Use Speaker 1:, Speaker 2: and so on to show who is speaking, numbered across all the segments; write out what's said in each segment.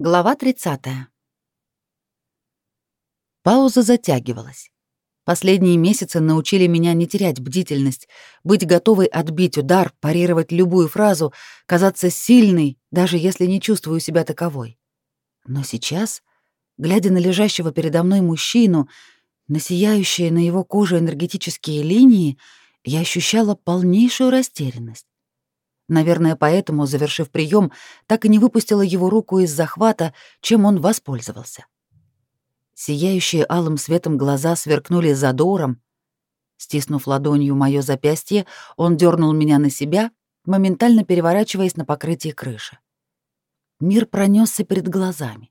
Speaker 1: Глава 30. Пауза затягивалась. Последние месяцы научили меня не терять бдительность, быть готовой отбить удар, парировать любую фразу, казаться сильной, даже если не чувствую себя таковой. Но сейчас, глядя на лежащего передо мной мужчину, на сияющие на его коже энергетические линии, я ощущала полнейшую растерянность. Наверное, поэтому, завершив прием, так и не выпустила его руку из захвата, чем он воспользовался. Сияющие алым светом глаза сверкнули задором. Стиснув ладонью моё запястье, он дернул меня на себя, моментально переворачиваясь на покрытие крыши. Мир пронесся перед глазами.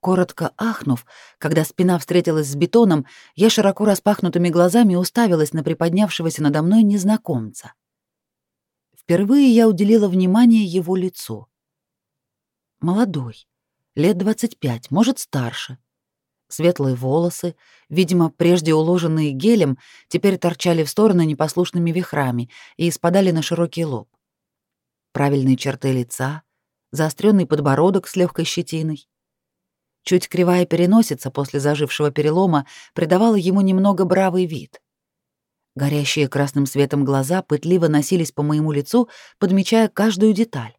Speaker 1: Коротко ахнув, когда спина встретилась с бетоном, я широко распахнутыми глазами уставилась на приподнявшегося надо мной незнакомца — Впервые я уделила внимание его лицу. Молодой, лет 25, может, старше. Светлые волосы, видимо, прежде уложенные гелем, теперь торчали в стороны непослушными вихрами и спадали на широкий лоб. Правильные черты лица, заостренный подбородок с легкой щетиной. Чуть кривая переносица после зажившего перелома придавала ему немного бравый вид. Горящие красным светом глаза пытливо носились по моему лицу, подмечая каждую деталь,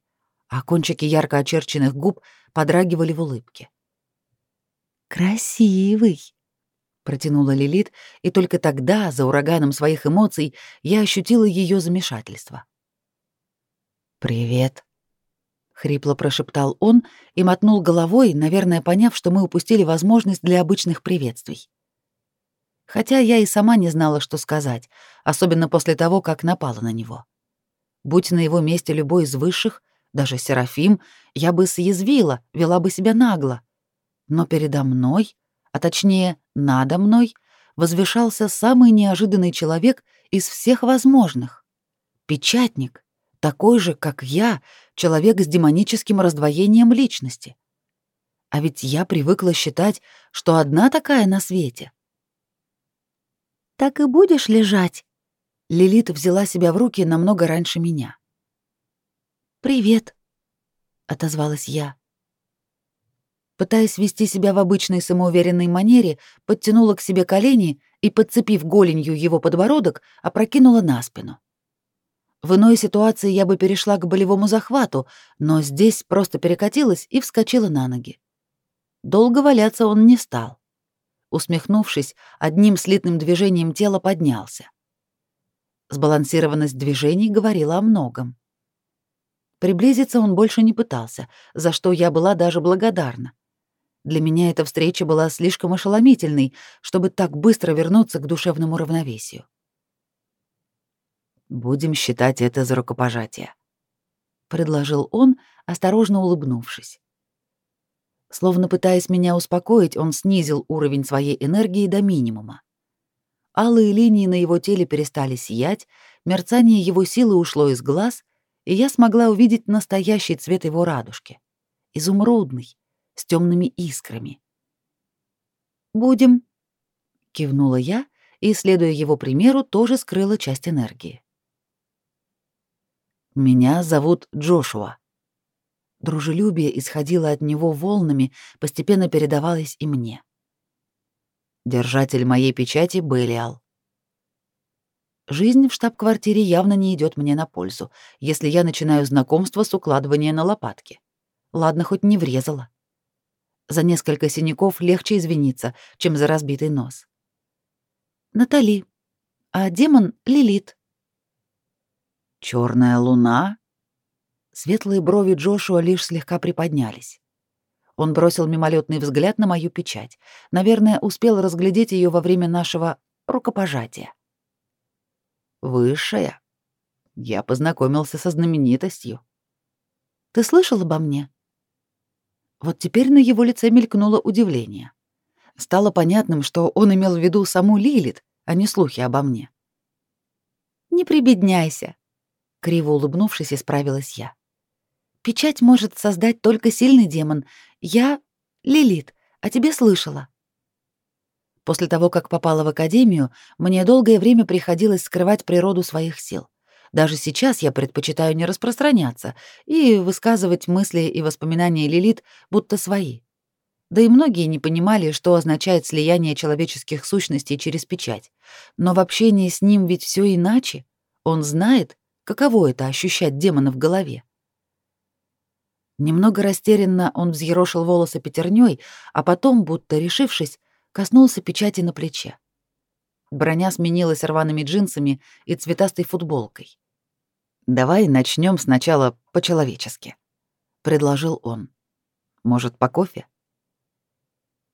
Speaker 1: а кончики ярко очерченных губ подрагивали в улыбке. «Красивый!» — протянула Лилит, и только тогда, за ураганом своих эмоций, я ощутила ее замешательство. «Привет!» — хрипло прошептал он и мотнул головой, наверное, поняв, что мы упустили возможность для обычных приветствий хотя я и сама не знала, что сказать, особенно после того, как напала на него. Будь на его месте любой из высших, даже Серафим, я бы съязвила, вела бы себя нагло. Но передо мной, а точнее надо мной, возвышался самый неожиданный человек из всех возможных. Печатник, такой же, как я, человек с демоническим раздвоением личности. А ведь я привыкла считать, что одна такая на свете так и будешь лежать?» Лилит взяла себя в руки намного раньше меня. «Привет», — отозвалась я. Пытаясь вести себя в обычной самоуверенной манере, подтянула к себе колени и, подцепив голенью его подбородок, опрокинула на спину. В иной ситуации я бы перешла к болевому захвату, но здесь просто перекатилась и вскочила на ноги. Долго валяться он не стал усмехнувшись, одним слитным движением тела поднялся. Сбалансированность движений говорила о многом. Приблизиться он больше не пытался, за что я была даже благодарна. Для меня эта встреча была слишком ошеломительной, чтобы так быстро вернуться к душевному равновесию. «Будем считать это за рукопожатие», — предложил он, осторожно улыбнувшись. Словно пытаясь меня успокоить, он снизил уровень своей энергии до минимума. Алые линии на его теле перестали сиять, мерцание его силы ушло из глаз, и я смогла увидеть настоящий цвет его радужки. Изумрудный, с темными искрами. «Будем», — кивнула я, и, следуя его примеру, тоже скрыла часть энергии. «Меня зовут Джошуа», Дружелюбие исходило от него волнами, постепенно передавалось и мне. Держатель моей печати — Белиал. Жизнь в штаб-квартире явно не идет мне на пользу, если я начинаю знакомство с укладывания на лопатки. Ладно, хоть не врезала. За несколько синяков легче извиниться, чем за разбитый нос. Натали, а демон — Лилит. Черная луна Светлые брови Джошуа лишь слегка приподнялись. Он бросил мимолетный взгляд на мою печать. Наверное, успел разглядеть ее во время нашего рукопожатия. «Высшая. Я познакомился со знаменитостью. Ты слышал обо мне?» Вот теперь на его лице мелькнуло удивление. Стало понятным, что он имел в виду саму Лилит, а не слухи обо мне. «Не прибедняйся», — криво улыбнувшись, исправилась я. Печать может создать только сильный демон. Я — Лилит, а тебе слышала. После того, как попала в академию, мне долгое время приходилось скрывать природу своих сил. Даже сейчас я предпочитаю не распространяться и высказывать мысли и воспоминания Лилит будто свои. Да и многие не понимали, что означает слияние человеческих сущностей через печать. Но в общении с ним ведь все иначе. Он знает, каково это ощущать демона в голове. Немного растерянно он взъерошил волосы пятерней, а потом, будто решившись, коснулся печати на плече. Броня сменилась рваными джинсами и цветастой футболкой. «Давай начнем сначала по-человечески», — предложил он. «Может, по кофе?»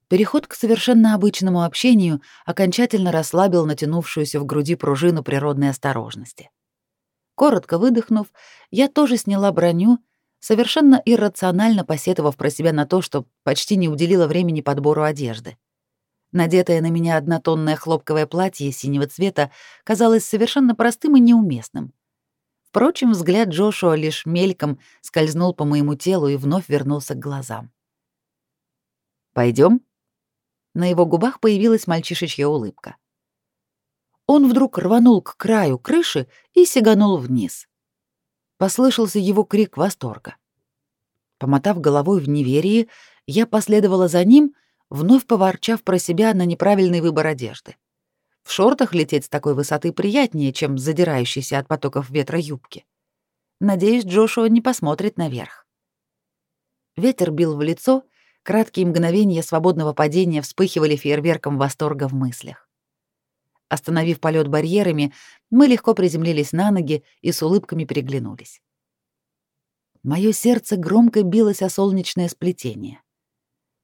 Speaker 1: Переход к совершенно обычному общению окончательно расслабил натянувшуюся в груди пружину природной осторожности. Коротко выдохнув, я тоже сняла броню, совершенно иррационально посетовав про себя на то, что почти не уделила времени подбору одежды. Надетое на меня однотонное хлопковое платье синего цвета казалось совершенно простым и неуместным. Впрочем, взгляд Джошуа лишь мельком скользнул по моему телу и вновь вернулся к глазам. Пойдем? На его губах появилась мальчишечья улыбка. Он вдруг рванул к краю крыши и сиганул вниз. Послышался его крик восторга. Помотав головой в неверии, я последовала за ним, вновь поворчав про себя на неправильный выбор одежды. В шортах лететь с такой высоты приятнее, чем задирающейся от потоков ветра юбки. Надеюсь, Джошуа не посмотрит наверх. Ветер бил в лицо, краткие мгновения свободного падения вспыхивали фейерверком восторга в мыслях. Остановив полет барьерами, мы легко приземлились на ноги и с улыбками переглянулись. Мое сердце громко билось о солнечное сплетение.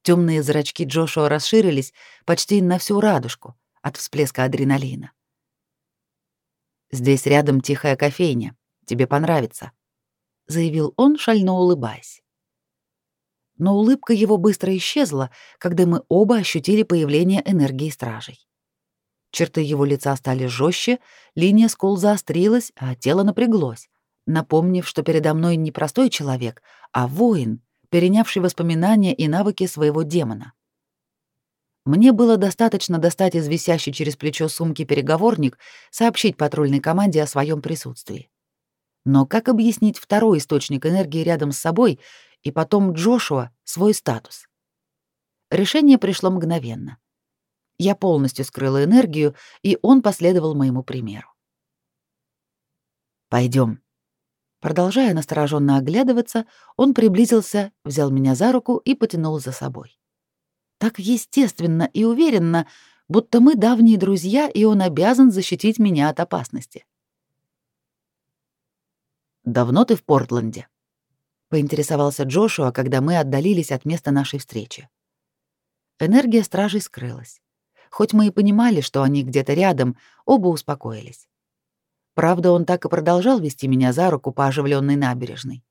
Speaker 1: Темные зрачки Джошуа расширились почти на всю радужку от всплеска адреналина. «Здесь рядом тихая кофейня. Тебе понравится», — заявил он, шально улыбаясь. Но улыбка его быстро исчезла, когда мы оба ощутили появление энергии стражей. Черты его лица стали жестче, линия скул заострилась, а тело напряглось, напомнив, что передо мной не простой человек, а воин, перенявший воспоминания и навыки своего демона. Мне было достаточно достать из висящей через плечо сумки переговорник, сообщить патрульной команде о своем присутствии. Но как объяснить второй источник энергии рядом с собой и потом Джошуа свой статус? Решение пришло мгновенно. Я полностью скрыла энергию, и он последовал моему примеру. Пойдем, Продолжая настороженно оглядываться, он приблизился, взял меня за руку и потянул за собой. Так естественно и уверенно, будто мы давние друзья, и он обязан защитить меня от опасности. «Давно ты в Портленде?» — поинтересовался Джошуа, когда мы отдалились от места нашей встречи. Энергия стражей скрылась. Хоть мы и понимали, что они где-то рядом, оба успокоились. Правда, он так и продолжал вести меня за руку по оживленной набережной.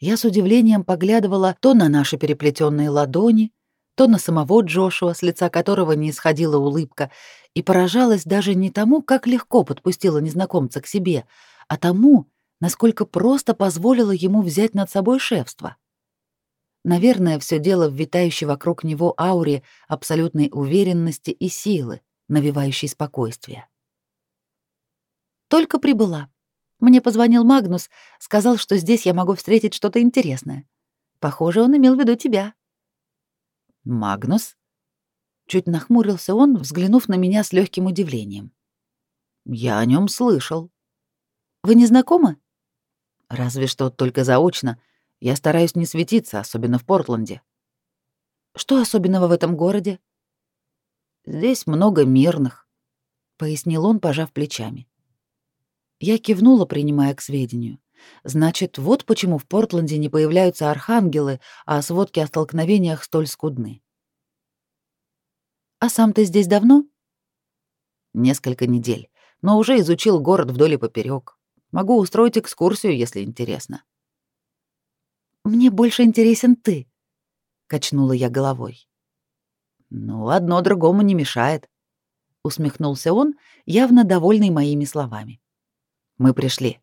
Speaker 1: Я с удивлением поглядывала то на наши переплетенные ладони, то на самого Джошуа, с лица которого не исходила улыбка, и поражалась даже не тому, как легко подпустила незнакомца к себе, а тому, насколько просто позволила ему взять над собой шефство. Наверное, все дело в витающей вокруг него ауре абсолютной уверенности и силы, навевающей спокойствие. Только прибыла. Мне позвонил Магнус, сказал, что здесь я могу встретить что-то интересное. Похоже, он имел в виду тебя. Магнус? Чуть нахмурился он, взглянув на меня с легким удивлением. Я о нем слышал. Вы не знакомы? Разве что только заочно. Я стараюсь не светиться, особенно в Портленде. Что особенного в этом городе? Здесь много мирных, пояснил он, пожав плечами. Я кивнула, принимая к сведению. Значит, вот почему в Портленде не появляются архангелы, а сводки о столкновениях столь скудны. А сам ты здесь давно? Несколько недель, но уже изучил город вдоль и поперек. Могу устроить экскурсию, если интересно. Мне больше интересен ты, качнула я головой. Ну, одно другому не мешает, усмехнулся он, явно довольный моими словами. Мы пришли.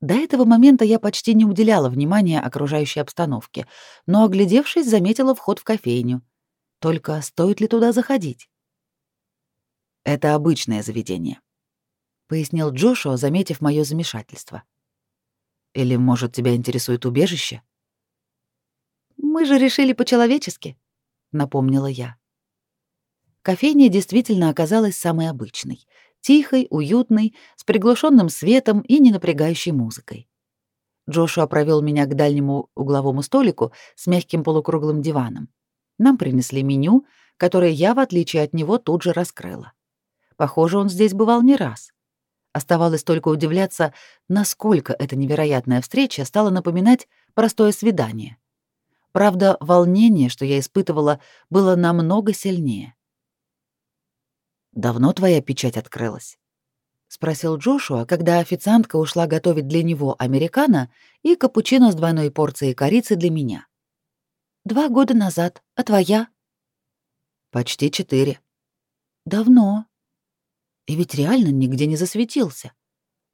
Speaker 1: До этого момента я почти не уделяла внимания окружающей обстановке, но, оглядевшись, заметила вход в кофейню. Только стоит ли туда заходить? Это обычное заведение. пояснил Джошуа, заметив моё замешательство. Или, может, тебя интересует убежище? Мы же решили по-человечески, напомнила я. Кофейня действительно оказалась самой обычной, тихой, уютной, с приглушенным светом и ненапрягающей музыкой. Джошуа провел меня к дальнему угловому столику с мягким полукруглым диваном. Нам принесли меню, которое я, в отличие от него, тут же раскрыла. Похоже, он здесь бывал не раз. Оставалось только удивляться, насколько эта невероятная встреча стала напоминать простое свидание. Правда, волнение, что я испытывала, было намного сильнее. «Давно твоя печать открылась?» — спросил Джошуа, когда официантка ушла готовить для него американо и капучино с двойной порцией корицы для меня. «Два года назад. А твоя?» «Почти четыре». «Давно», и ведь реально нигде не засветился.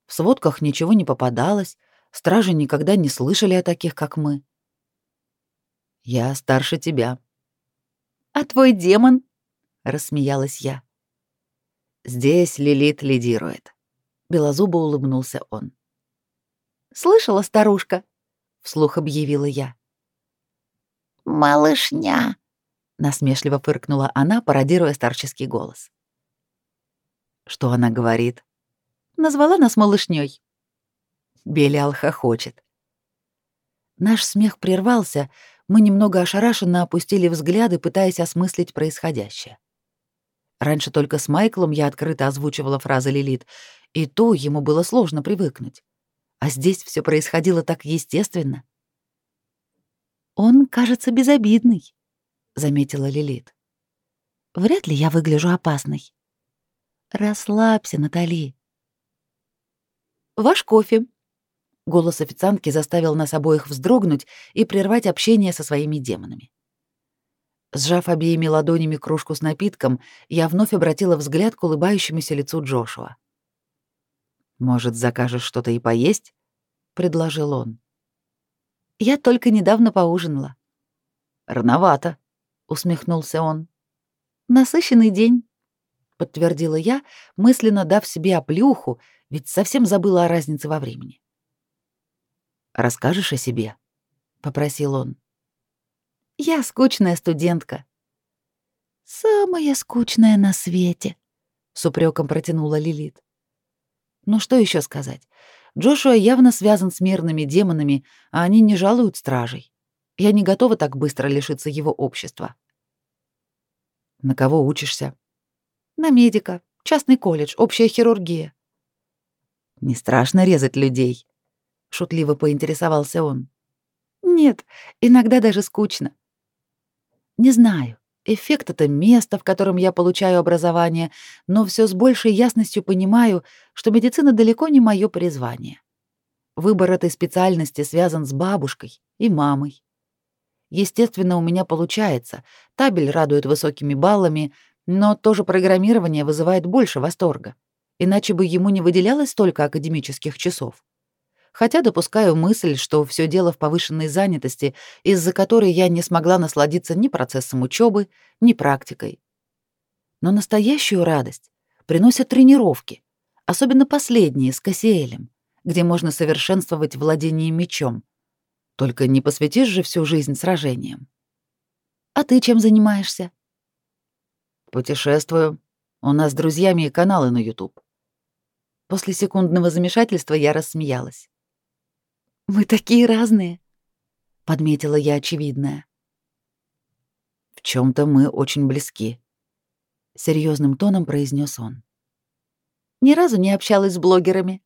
Speaker 1: В сводках ничего не попадалось, стражи никогда не слышали о таких, как мы. Я старше тебя. А твой демон? рассмеялась я. Здесь Лилит лидирует. Белозубо улыбнулся он. Слышала, старушка? вслух объявила я. Малышня, насмешливо фыркнула она, пародируя старческий голос. Что она говорит? Назвала нас малышней. Белиал хохочет. Наш смех прервался, мы немного ошарашенно опустили взгляды, пытаясь осмыслить происходящее. Раньше только с Майклом я открыто озвучивала фразы Лилит, и то ему было сложно привыкнуть. А здесь все происходило так естественно. «Он кажется безобидный», — заметила Лилит. «Вряд ли я выгляжу опасной». Расслабься, Натали. Ваш кофе. Голос официантки заставил нас обоих вздрогнуть и прервать общение со своими демонами. Сжав обеими ладонями кружку с напитком, я вновь обратила взгляд к улыбающемуся лицу Джошуа. «Может, закажешь что-то и поесть?» — предложил он. «Я только недавно поужинала». «Рановато», — усмехнулся он. «Насыщенный день» подтвердила я, мысленно дав себе оплюху, ведь совсем забыла о разнице во времени. Расскажешь о себе? попросил он. Я скучная студентка. Самая скучная на свете, с упреком протянула Лилит. Ну что еще сказать? Джошуа явно связан с мирными демонами, а они не жалуют стражей. Я не готова так быстро лишиться его общества. На кого учишься? На медика. Частный колледж, общая хирургия. Не страшно резать людей? Шутливо поинтересовался он. Нет, иногда даже скучно. Не знаю, эффект это место, в котором я получаю образование, но все с большей ясностью понимаю, что медицина далеко не мое призвание. Выбор этой специальности связан с бабушкой и мамой. Естественно, у меня получается. Табель радует высокими баллами, но тоже программирование вызывает больше восторга, иначе бы ему не выделялось столько академических часов. Хотя допускаю мысль, что все дело в повышенной занятости, из-за которой я не смогла насладиться ни процессом учебы, ни практикой. Но настоящую радость приносят тренировки, особенно последние с Кассиэлем, где можно совершенствовать владение мечом. Только не посвятишь же всю жизнь сражениям. А ты чем занимаешься? Путешествую. У нас с друзьями каналы на YouTube. После секундного замешательства я рассмеялась. Мы такие разные, подметила я очевидное. В чем то мы очень близки, серьезным тоном произнес он. Ни разу не общалась с блогерами.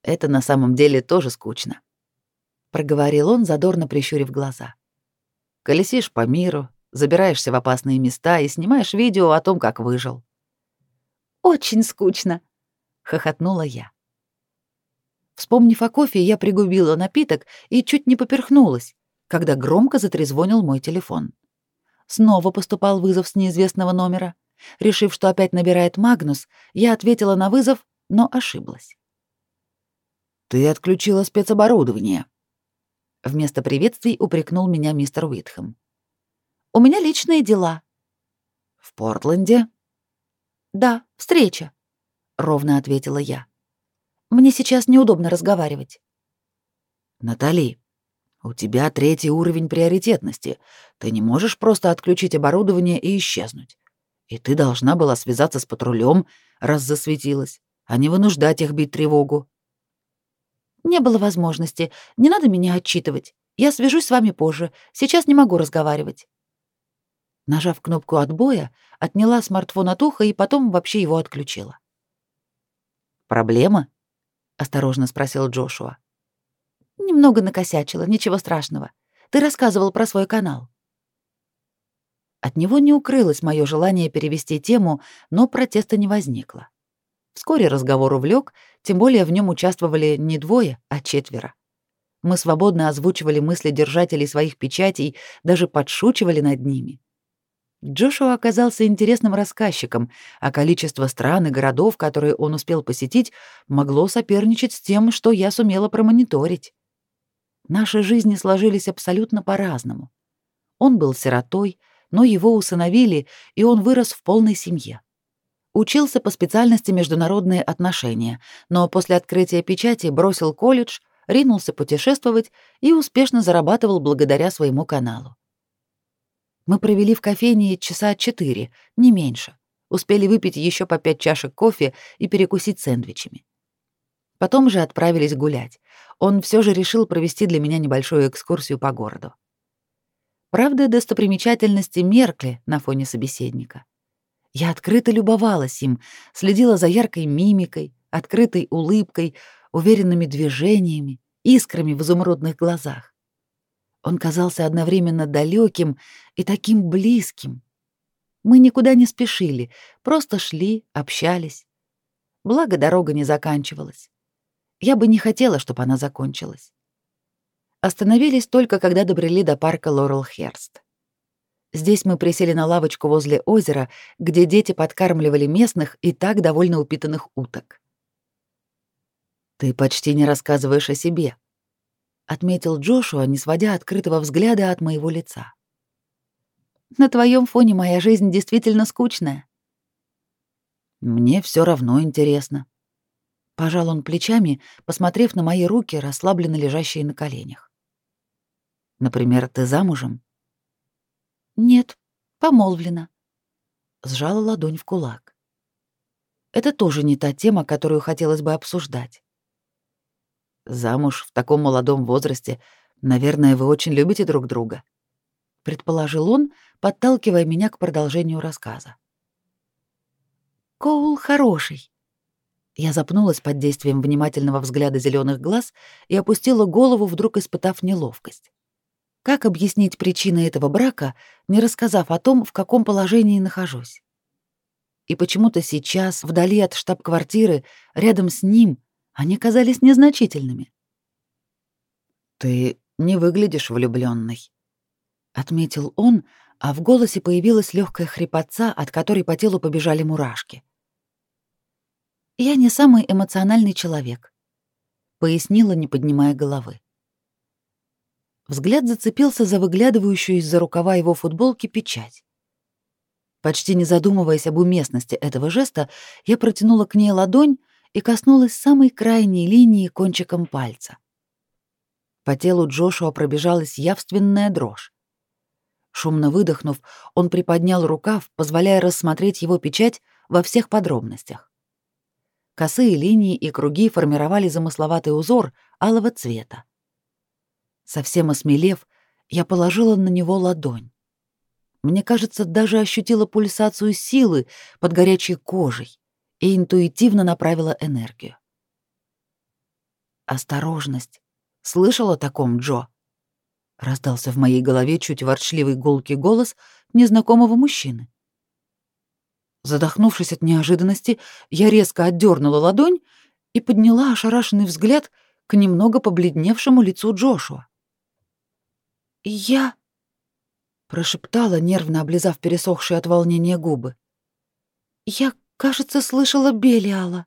Speaker 1: Это на самом деле тоже скучно, проговорил он, задорно прищурив глаза. Колесишь по миру, забираешься в опасные места и снимаешь видео о том, как выжил. Очень скучно, хохотнула я. Вспомнив о кофе, я пригубила напиток и чуть не поперхнулась, когда громко затрезвонил мой телефон. Снова поступал вызов с неизвестного номера. Решив, что опять набирает Магнус, я ответила на вызов, но ошиблась. «Ты отключила спецоборудование», — вместо приветствий упрекнул меня мистер Уитхэм. У меня личные дела». «В Портленде?» «Да, встреча», — ровно ответила я. «Мне сейчас неудобно разговаривать».
Speaker 2: «Натали, у тебя третий уровень приоритетности. Ты не можешь просто отключить оборудование и исчезнуть. И ты должна была связаться с патрулем, раз засветилась, а не вынуждать их бить тревогу».
Speaker 1: «Не было возможности. Не надо меня отчитывать. Я свяжусь с вами позже. Сейчас не могу разговаривать». Нажав кнопку отбоя, отняла смартфон от уха и потом вообще его отключила.
Speaker 2: «Проблема?» — осторожно спросил Джошуа.
Speaker 1: Немного накосячила, ничего страшного. Ты рассказывал про свой канал. От него не укрылось мое желание перевести тему, но протеста не возникло. Вскоре разговор увлек, тем более в нем участвовали не двое, а четверо. Мы свободно озвучивали мысли держателей своих печатей, даже подшучивали над ними. Джошуа оказался интересным рассказчиком, а количество стран и городов, которые он успел посетить, могло соперничать с тем, что я сумела промониторить. Наши жизни сложились абсолютно по-разному. Он был сиротой, но его усыновили, и он вырос в полной семье. Учился по специальности международные отношения, но после открытия печати бросил колледж, ринулся путешествовать и успешно зарабатывал благодаря своему каналу. Мы провели в кофейне часа четыре, не меньше. Успели выпить еще по пять чашек кофе и перекусить сэндвичами. Потом же отправились гулять. Он все же решил провести для меня небольшую экскурсию по городу. Правда, достопримечательности меркли на фоне собеседника. Я открыто любовалась им, следила за яркой мимикой, открытой улыбкой, уверенными движениями, искрами в изумрудных глазах. Он казался одновременно далеким и таким близким. Мы никуда не спешили, просто шли, общались. Благо, дорога не заканчивалась. Я бы не хотела, чтобы она закончилась. Остановились только, когда добрели до парка Лорел-Херст. Здесь мы присели на лавочку возле озера, где дети подкармливали местных и так довольно упитанных уток.
Speaker 2: «Ты почти не рассказываешь о себе», — отметил Джошуа, не сводя открытого взгляда от моего лица.
Speaker 1: «На твоем фоне моя жизнь действительно скучная».
Speaker 2: «Мне все равно интересно»,
Speaker 1: Пожал он плечами, посмотрев на мои руки, расслабленно лежащие на коленях.
Speaker 2: Например, ты замужем?
Speaker 1: Нет, помолвлена. Сжала ладонь в кулак. Это тоже не та тема, которую хотелось бы обсуждать.
Speaker 2: Замуж в таком молодом возрасте, наверное, вы очень любите друг друга,
Speaker 1: предположил он, подталкивая меня к продолжению рассказа. Коул хороший, я запнулась под действием внимательного взгляда зеленых глаз и опустила голову, вдруг испытав неловкость. Как объяснить причины этого брака, не рассказав о том, в каком положении нахожусь? И почему-то сейчас, вдали от штаб-квартиры, рядом с ним, они казались незначительными.
Speaker 2: «Ты не выглядишь влюбленной,
Speaker 1: отметил он, а в голосе появилась легкая хрипотца, от которой по телу побежали мурашки. Я не самый эмоциональный человек, пояснила, не поднимая головы. Взгляд зацепился за выглядывающую из-за рукава его футболки печать. Почти не задумываясь об уместности этого жеста, я протянула к ней ладонь и коснулась самой крайней линии кончиком пальца. По телу Джошуа пробежалась явственная дрожь. Шумно выдохнув, он приподнял рукав, позволяя рассмотреть его печать во всех подробностях. Косые линии и круги формировали замысловатый узор алого цвета. Совсем осмелев, я положила на него ладонь. Мне кажется, даже ощутила пульсацию силы под горячей кожей и интуитивно направила энергию. «Осторожность! Слышала о таком, Джо?» Раздался в моей голове чуть ворчливый гулкий голос незнакомого мужчины. Задохнувшись от неожиданности, я резко отдернула ладонь и подняла ошарашенный взгляд к немного побледневшему лицу Джошуа. «Я...» — прошептала, нервно облизав пересохшие от волнения губы. «Я, кажется, слышала Белиала».